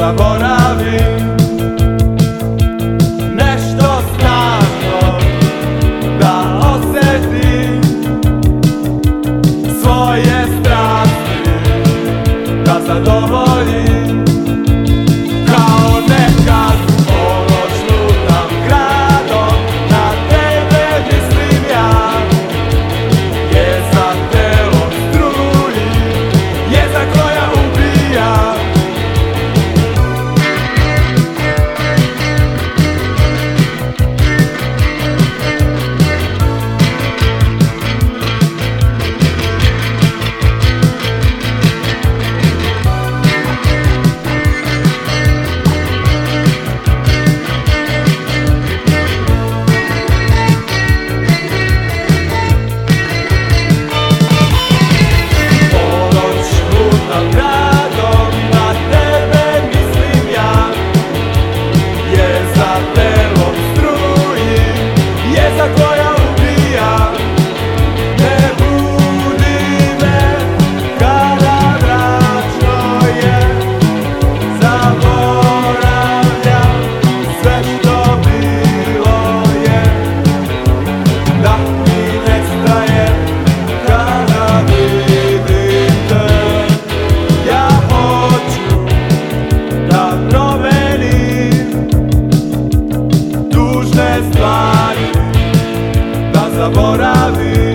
la vora vent βορράδι